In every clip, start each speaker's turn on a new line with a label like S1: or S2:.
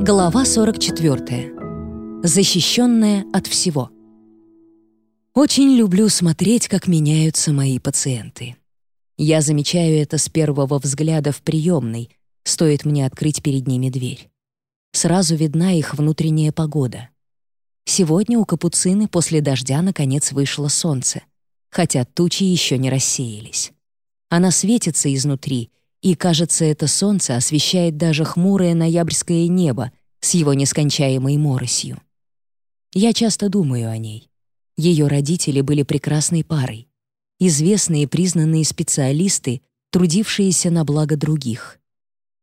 S1: Глава 44. Защищенная от всего. Очень люблю смотреть, как меняются мои пациенты. Я замечаю это с первого взгляда в приемной, стоит мне открыть перед ними дверь. Сразу видна их внутренняя погода. Сегодня у Капуцины после дождя наконец вышло солнце, хотя тучи еще не рассеялись. Она светится изнутри, и, кажется, это солнце освещает даже хмурое ноябрьское небо с его нескончаемой моросью. Я часто думаю о ней. Ее родители были прекрасной парой, известные признанные специалисты, трудившиеся на благо других.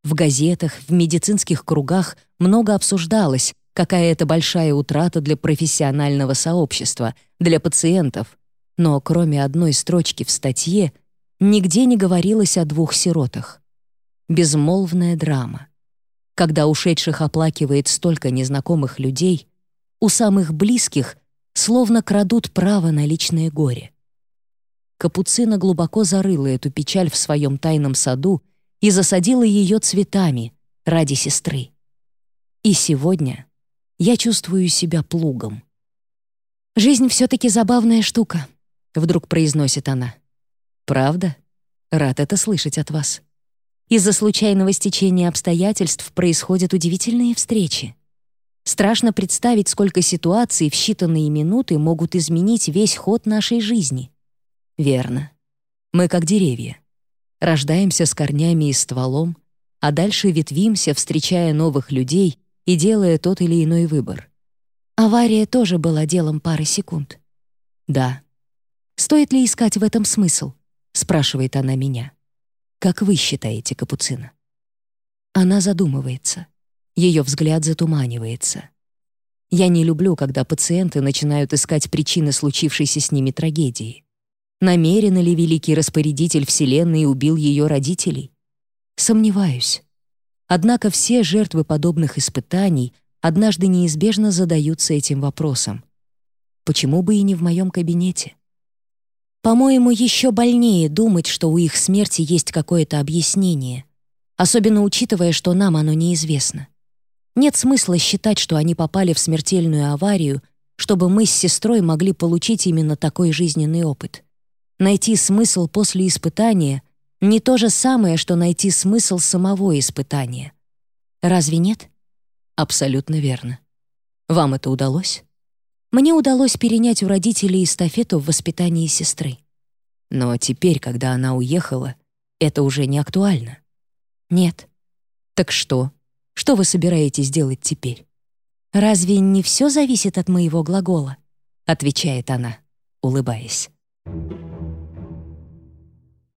S1: В газетах, в медицинских кругах много обсуждалось, какая это большая утрата для профессионального сообщества, для пациентов, но кроме одной строчки в статье нигде не говорилось о двух сиротах. Безмолвная драма. Когда ушедших оплакивает столько незнакомых людей, у самых близких словно крадут право на личное горе. Капуцина глубоко зарыла эту печаль в своем тайном саду и засадила ее цветами ради сестры. И сегодня я чувствую себя плугом. «Жизнь все-таки забавная штука», — вдруг произносит она. «Правда? Рад это слышать от вас. Из-за случайного стечения обстоятельств происходят удивительные встречи. Страшно представить, сколько ситуаций в считанные минуты могут изменить весь ход нашей жизни. Верно. Мы как деревья. Рождаемся с корнями и стволом, а дальше ветвимся, встречая новых людей и делая тот или иной выбор. Авария тоже была делом пары секунд. Да. Стоит ли искать в этом смысл? спрашивает она меня. Как вы считаете, Капуцина? Она задумывается. Ее взгляд затуманивается. Я не люблю, когда пациенты начинают искать причины случившейся с ними трагедии. Намеренно ли великий распорядитель Вселенной убил ее родителей? Сомневаюсь. Однако все жертвы подобных испытаний однажды неизбежно задаются этим вопросом. Почему бы и не в моем кабинете? По-моему, еще больнее думать, что у их смерти есть какое-то объяснение, особенно учитывая, что нам оно неизвестно. Нет смысла считать, что они попали в смертельную аварию, чтобы мы с сестрой могли получить именно такой жизненный опыт. Найти смысл после испытания — не то же самое, что найти смысл самого испытания. Разве нет? Абсолютно верно. Вам это удалось? Мне удалось перенять у родителей эстафету в воспитании сестры. Но теперь, когда она уехала, это уже не актуально. Нет. Так что? Что вы собираетесь делать теперь? «Разве не все зависит от моего глагола?» — отвечает она, улыбаясь.